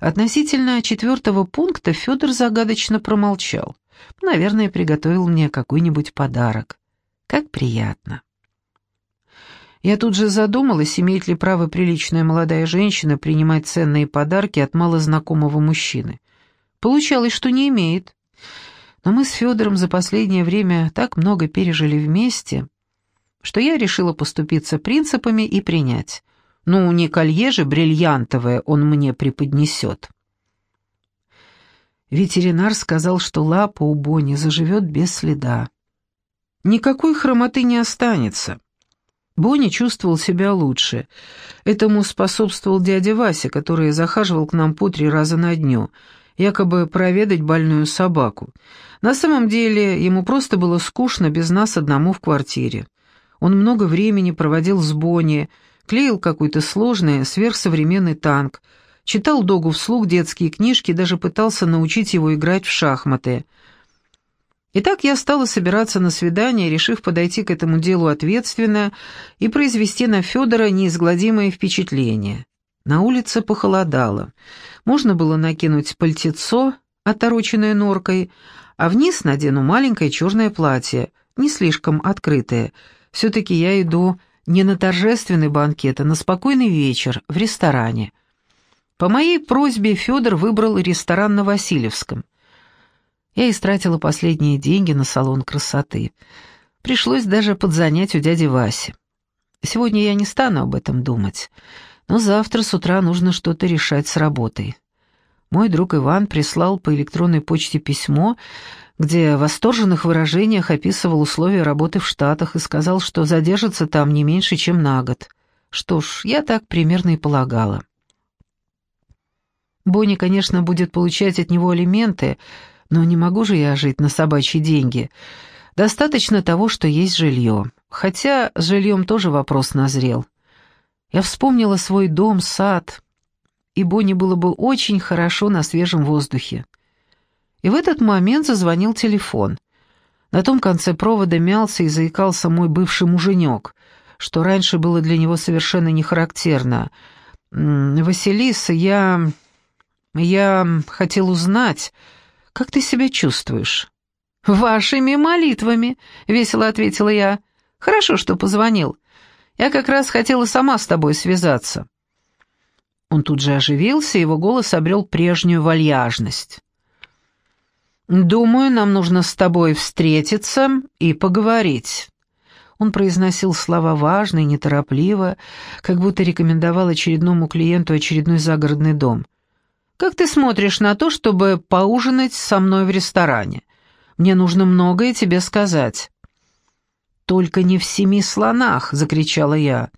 Относительно четвертого пункта Федор загадочно промолчал. Наверное, приготовил мне какой-нибудь подарок. Как приятно. Я тут же задумалась, имеет ли право приличная молодая женщина принимать ценные подарки от малознакомого мужчины. Получалось, что не имеет. Но мы с Федором за последнее время так много пережили вместе, что я решила поступиться принципами и принять. Ну, не колье же бриллиантовое он мне преподнесет. Ветеринар сказал, что лапа у Бонни заживет без следа. Никакой хромоты не останется. Бонни чувствовал себя лучше. Этому способствовал дядя Вася, который захаживал к нам по три раза на дню, якобы проведать больную собаку. На самом деле ему просто было скучно без нас одному в квартире. Он много времени проводил с Бонни, клеил какой-то сложный сверхсовременный танк, читал Догу вслух детские книжки, даже пытался научить его играть в шахматы. Итак, я стала собираться на свидание, решив подойти к этому делу ответственно и произвести на Федора неизгладимое впечатление. На улице похолодало. Можно было накинуть пальтецо, отороченное норкой, а вниз надену маленькое черное платье, не слишком открытое. Все-таки я иду не на торжественный банкет, а на спокойный вечер в ресторане. По моей просьбе Федор выбрал ресторан на Васильевском. Я истратила последние деньги на салон красоты. Пришлось даже подзанять у дяди Васи. Сегодня я не стану об этом думать, но завтра с утра нужно что-то решать с работой. Мой друг Иван прислал по электронной почте письмо, где в восторженных выражениях описывал условия работы в Штатах и сказал, что задержится там не меньше, чем на год. Что ж, я так примерно и полагала. Бонни, конечно, будет получать от него алименты, но не могу же я жить на собачьи деньги. Достаточно того, что есть жилье. Хотя с жильем тоже вопрос назрел. Я вспомнила свой дом, сад, и Бонни было бы очень хорошо на свежем воздухе. И в этот момент зазвонил телефон. На том конце провода мялся и заикался мой бывший муженек, что раньше было для него совершенно не характерно. «Василиса, я... я хотел узнать, как ты себя чувствуешь?» «Вашими молитвами», — весело ответила я. «Хорошо, что позвонил. Я как раз хотела сама с тобой связаться». Он тут же оживился, его голос обрел прежнюю вальяжность. «Думаю, нам нужно с тобой встретиться и поговорить». Он произносил слова важно и неторопливо, как будто рекомендовал очередному клиенту очередной загородный дом. «Как ты смотришь на то, чтобы поужинать со мной в ресторане? Мне нужно многое тебе сказать». «Только не в семи слонах!» — закричала я.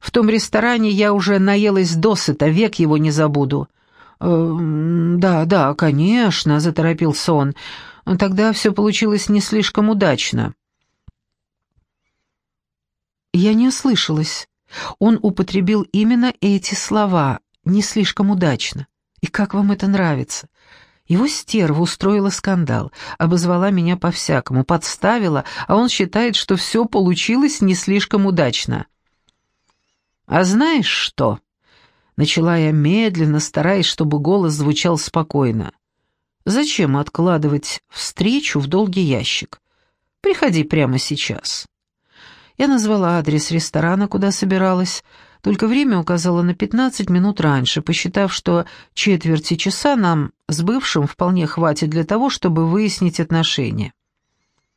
«В том ресторане я уже наелась досыта, век его не забуду. «Эм, «Да, да, конечно», — заторопился он. «Тогда все получилось не слишком удачно». Я не ослышалась. Он употребил именно эти слова «не слишком удачно». И как вам это нравится? Его стерва устроила скандал, обозвала меня по-всякому, подставила, а он считает, что все получилось не слишком удачно. «А знаешь что?» Начала я медленно, стараясь, чтобы голос звучал спокойно. «Зачем откладывать встречу в долгий ящик? Приходи прямо сейчас». Я назвала адрес ресторана, куда собиралась, только время указала на 15 минут раньше, посчитав, что четверти часа нам с бывшим вполне хватит для того, чтобы выяснить отношения.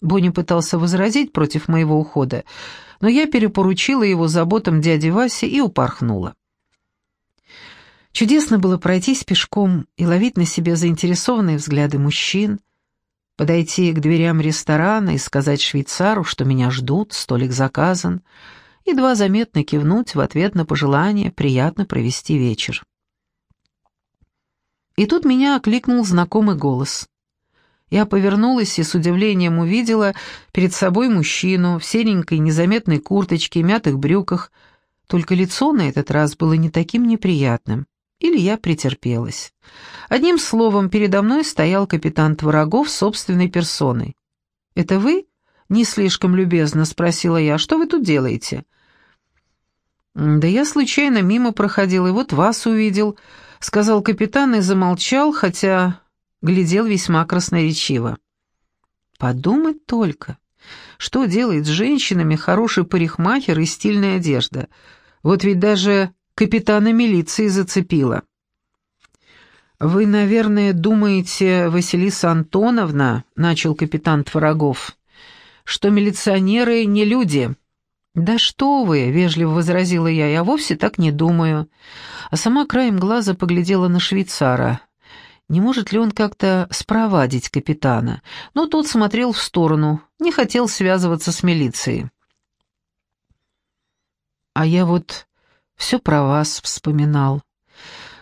Бонни пытался возразить против моего ухода, но я перепоручила его заботам дяди Васи и упорхнула. Чудесно было пройтись пешком и ловить на себе заинтересованные взгляды мужчин, подойти к дверям ресторана и сказать швейцару, что меня ждут, столик заказан, едва заметно кивнуть в ответ на пожелание приятно провести вечер. И тут меня окликнул знакомый голос. Я повернулась и с удивлением увидела перед собой мужчину в серенькой незаметной курточке и мятых брюках, только лицо на этот раз было не таким неприятным. Или я претерпелась. Одним словом, передо мной стоял капитан Творогов собственной персоной. «Это вы?» — не слишком любезно спросила я. «Что вы тут делаете?» «Да я случайно мимо проходил, и вот вас увидел», — сказал капитан и замолчал, хотя глядел весьма красноречиво. «Подумать только, что делает с женщинами хороший парикмахер и стильная одежда. Вот ведь даже капитана милиции зацепила». «Вы, наверное, думаете, Василиса Антоновна, — начал капитан Творогов, — что милиционеры не люди». «Да что вы!» — вежливо возразила я, — «я вовсе так не думаю». А сама краем глаза поглядела на швейцара. Не может ли он как-то спровадить капитана? Но тот смотрел в сторону, не хотел связываться с милицией. «А я вот все про вас вспоминал.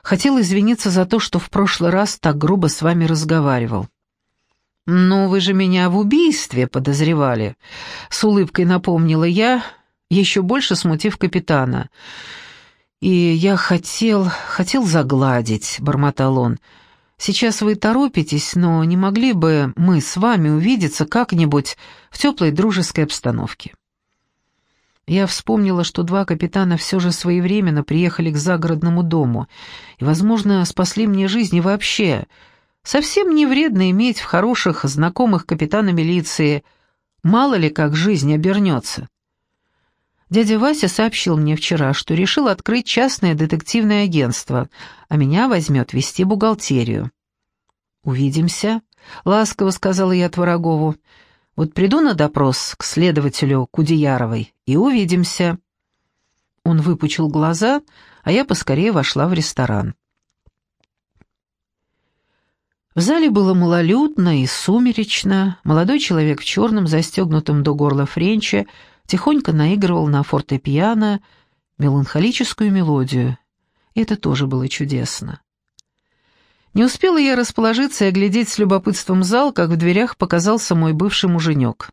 Хотел извиниться за то, что в прошлый раз так грубо с вами разговаривал». «Ну, вы же меня в убийстве подозревали», — с улыбкой напомнила я, еще больше смутив капитана. «И я хотел, хотел загладить», — бормотал он. «Сейчас вы торопитесь, но не могли бы мы с вами увидеться как-нибудь в теплой дружеской обстановке?» Я вспомнила, что два капитана все же своевременно приехали к загородному дому и, возможно, спасли мне жизнь и вообще. Совсем не вредно иметь в хороших знакомых капитана милиции. Мало ли как жизнь обернется. Дядя Вася сообщил мне вчера, что решил открыть частное детективное агентство, а меня возьмет вести бухгалтерию. «Увидимся», — ласково сказала я Творогову. «Вот приду на допрос к следователю Кудеяровой и увидимся». Он выпучил глаза, а я поскорее вошла в ресторан. В зале было малолюдно и сумеречно. Молодой человек в черном, застегнутом до горла френча, тихонько наигрывал на фортепиано меланхолическую мелодию. это тоже было чудесно. Не успела я расположиться и оглядеть с любопытством зал, как в дверях показался мой бывший муженек.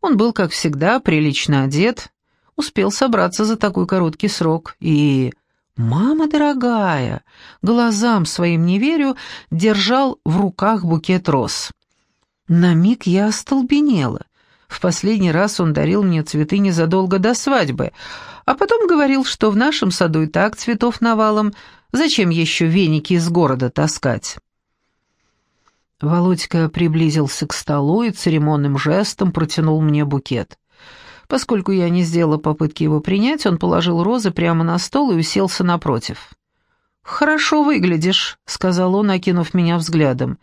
Он был, как всегда, прилично одет, успел собраться за такой короткий срок и... «Мама дорогая!» Глазам своим не верю, держал в руках букет роз. На миг я остолбенела. В последний раз он дарил мне цветы незадолго до свадьбы, а потом говорил, что в нашем саду и так цветов навалом, зачем еще веники из города таскать. Володька приблизился к столу и церемонным жестом протянул мне букет. Поскольку я не сделала попытки его принять, он положил розы прямо на стол и уселся напротив. «Хорошо выглядишь», — сказал он, окинув меня взглядом.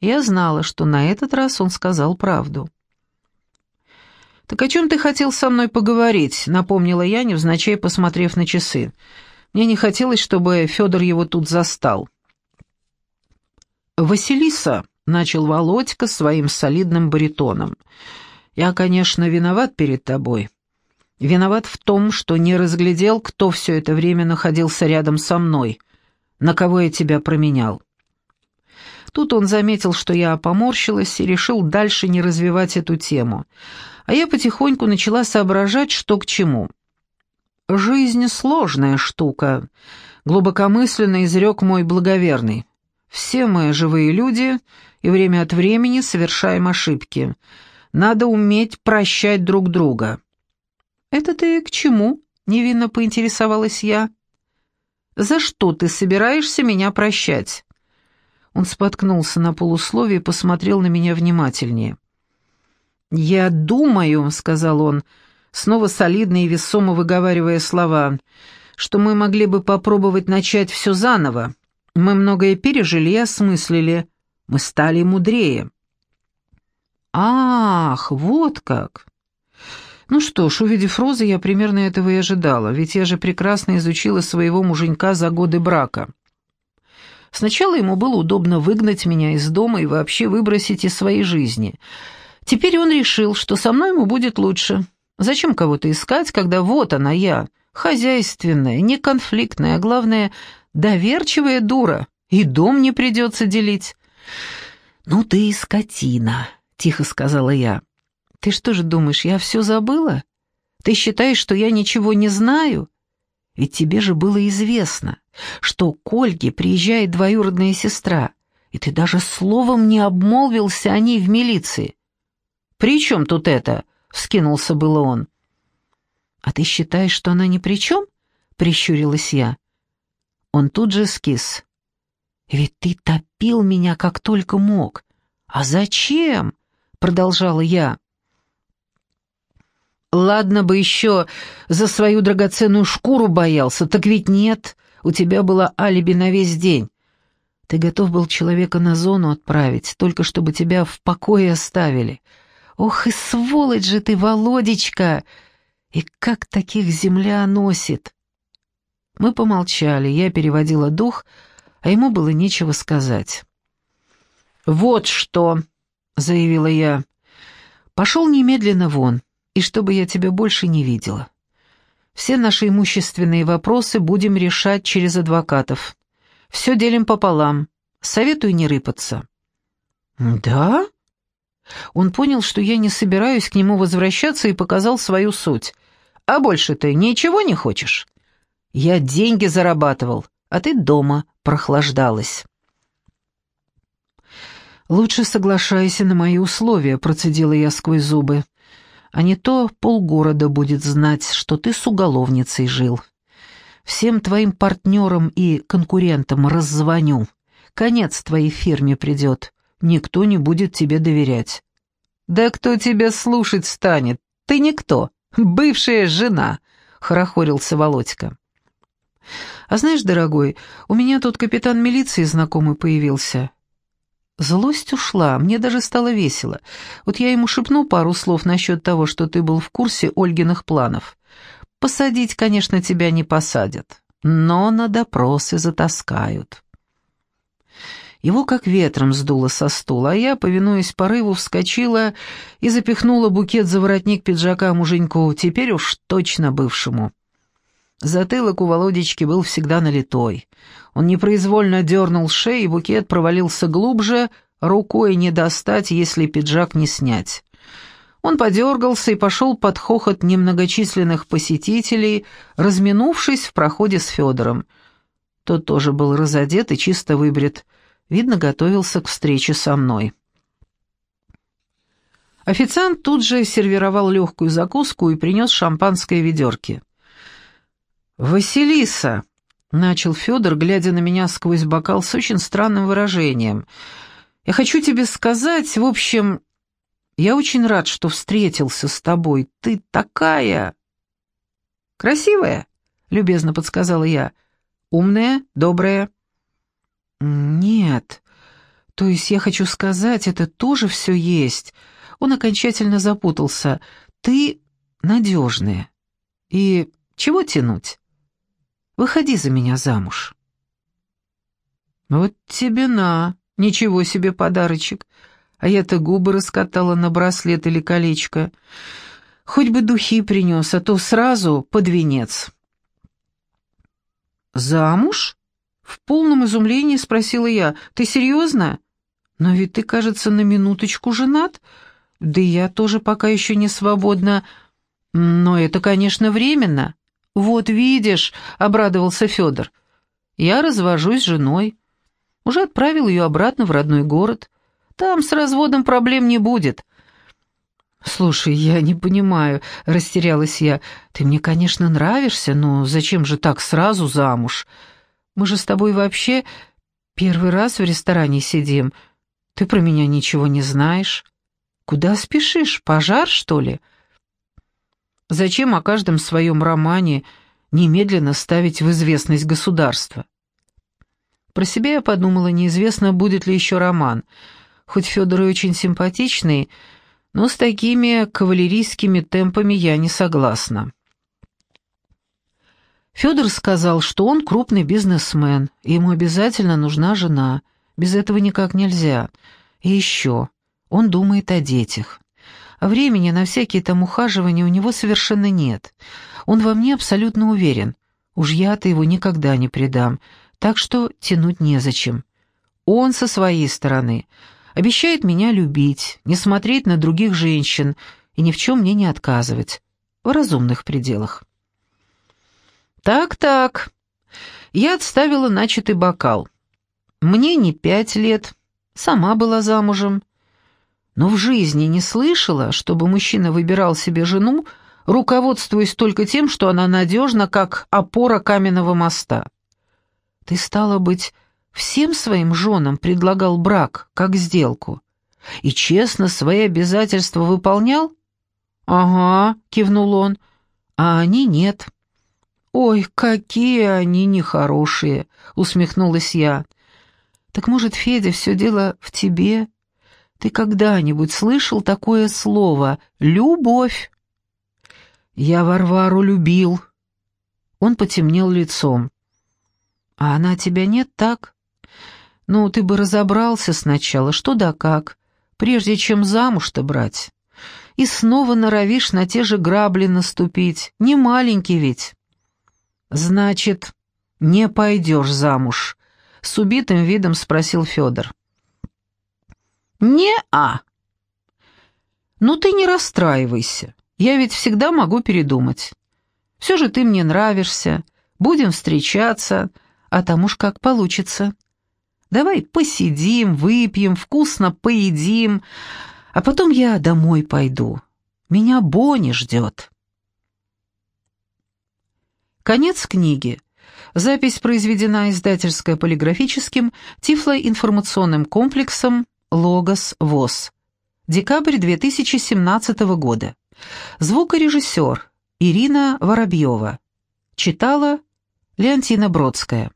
Я знала, что на этот раз он сказал правду. «Так о чем ты хотел со мной поговорить?» — напомнила я, невзначай посмотрев на часы. Мне не хотелось, чтобы Федор его тут застал. «Василиса», — начал Володька своим солидным баритоном, — «я, конечно, виноват перед тобой. Виноват в том, что не разглядел, кто все это время находился рядом со мной, на кого я тебя променял». Тут он заметил, что я поморщилась и решил дальше не развивать эту тему — а я потихоньку начала соображать, что к чему. «Жизнь — сложная штука», — глубокомысленно изрек мой благоверный. «Все мы живые люди, и время от времени совершаем ошибки. Надо уметь прощать друг друга». «Это ты к чему?» — невинно поинтересовалась я. «За что ты собираешься меня прощать?» Он споткнулся на полусловие и посмотрел на меня внимательнее. «Я думаю», — сказал он, снова солидно и весомо выговаривая слова, «что мы могли бы попробовать начать все заново. Мы многое пережили и осмыслили. Мы стали мудрее». «Ах, вот как!» Ну что ж, увидев розы, я примерно этого и ожидала, ведь я же прекрасно изучила своего муженька за годы брака. Сначала ему было удобно выгнать меня из дома и вообще выбросить из своей жизни — Теперь он решил, что со мной ему будет лучше. Зачем кого-то искать, когда вот она я, хозяйственная, неконфликтная, а главное, доверчивая дура, и дом не придется делить. «Ну ты и скотина», — тихо сказала я. «Ты что же думаешь, я все забыла? Ты считаешь, что я ничего не знаю? Ведь тебе же было известно, что к Ольге приезжает двоюродная сестра, и ты даже словом не обмолвился о ней в милиции. «При чем тут это?» — вскинулся было он. «А ты считаешь, что она ни при чем?» прищурилась я. Он тут же скис. «Ведь ты топил меня как только мог. А зачем?» — продолжала я. «Ладно бы еще за свою драгоценную шкуру боялся, так ведь нет, у тебя было алиби на весь день. Ты готов был человека на зону отправить, только чтобы тебя в покое оставили. Ох и сволочь же ты, Володечка! И как таких земля носит!» Мы помолчали, я переводила дух, а ему было нечего сказать. «Вот что!» — заявила я. «Пошел немедленно вон, и чтобы я тебя больше не видела. Все наши имущественные вопросы будем решать через адвокатов. Все делим пополам. Советую не рыпаться». «Да?» Он понял, что я не собираюсь к нему возвращаться и показал свою суть. «А больше ты ничего не хочешь?» «Я деньги зарабатывал, а ты дома прохлаждалась». «Лучше соглашайся на мои условия», — процедила я сквозь зубы. «А не то полгорода будет знать, что ты с уголовницей жил». Всем твоим партнерам и конкурентам раззвоню. Конец твоей фирме придет. Никто не будет тебе доверять». «Да кто тебя слушать станет? Ты никто. Бывшая жена», — хорохорился Володька. «А знаешь, дорогой, у меня тут капитан милиции знакомый появился». Злость ушла, мне даже стало весело. Вот я ему шепну пару слов насчет того, что ты был в курсе Ольгиных планов. Посадить, конечно, тебя не посадят, но на допросы затаскают. Его как ветром сдуло со стула, а я, повинуясь порыву, вскочила и запихнула букет за воротник пиджака муженьку, теперь уж точно бывшему. Затылок у Володечки был всегда налитой. Он непроизвольно дернул шею, и букет провалился глубже, рукой не достать, если пиджак не снять. Он подергался и пошел под хохот немногочисленных посетителей, разминувшись в проходе с Федором. Тот тоже был разодет и чисто выбрит. Видно, готовился к встрече со мной. Официант тут же сервировал легкую закуску и принес шампанское ведерки. «Василиса!» — начал Федор, глядя на меня сквозь бокал с очень странным выражением. «Я хочу тебе сказать, в общем, я очень рад, что встретился с тобой. Ты такая...» «Красивая?» — любезно подсказала я. «Умная, добрая?» «Нет. То есть я хочу сказать, это тоже все есть». Он окончательно запутался. «Ты надежная. И чего тянуть? Выходи за меня замуж». «Вот тебе на, ничего себе подарочек а я-то губы раскатала на браслет или колечко. Хоть бы духи принес, а то сразу под венец. «Замуж?» — в полном изумлении спросила я. «Ты серьезно? Но ведь ты, кажется, на минуточку женат. Да я тоже пока еще не свободна. Но это, конечно, временно». «Вот видишь», — обрадовался Федор. «Я развожусь с женой. Уже отправил ее обратно в родной город». Там с разводом проблем не будет». «Слушай, я не понимаю», — растерялась я. «Ты мне, конечно, нравишься, но зачем же так сразу замуж? Мы же с тобой вообще первый раз в ресторане сидим. Ты про меня ничего не знаешь. Куда спешишь, пожар, что ли?» «Зачем о каждом своем романе немедленно ставить в известность государства?» Про себя я подумала, неизвестно, будет ли еще роман — Хоть Федор и очень симпатичный, но с такими кавалерийскими темпами я не согласна. Федор сказал, что он крупный бизнесмен, и ему обязательно нужна жена, без этого никак нельзя. И еще, он думает о детях. А времени на всякие там ухаживания у него совершенно нет. Он во мне абсолютно уверен. Уж я-то его никогда не предам, так что тянуть незачем. Он со своей стороны Обещает меня любить, не смотреть на других женщин и ни в чем мне не отказывать. В разумных пределах. Так-так. Я отставила начатый бокал. Мне не пять лет, сама была замужем. Но в жизни не слышала, чтобы мужчина выбирал себе жену руководствуясь только тем, что она надежна, как опора каменного моста. Ты, стало быть, всем своим женам предлагал брак, как сделку, и честно свои обязательства выполнял? «Ага», — кивнул он, — «а они нет». «Ой, какие они нехорошие!» — усмехнулась я. «Так, может, Федя, все дело в тебе? Ты когда-нибудь слышал такое слово «любовь»?» «Я Варвару любил». Он потемнел лицом. «А она тебя нет, так? Ну, ты бы разобрался сначала, что да как, прежде чем замуж-то брать. И снова норовишь на те же грабли наступить, не маленький ведь». «Значит, не пойдешь замуж?» — с убитым видом спросил Федор. «Не-а». «Ну ты не расстраивайся, я ведь всегда могу передумать. Все же ты мне нравишься, будем встречаться, а там уж как получится. Давай посидим, выпьем, вкусно поедим, а потом я домой пойду. Меня Бонни ждет». Конец книги. Запись произведена издательско-полиграфическим тифлоинформационным комплексом «Логос ВОЗ». Декабрь 2017 года. Звукорежиссер Ирина Воробьева. Читала Леонтина Бродская.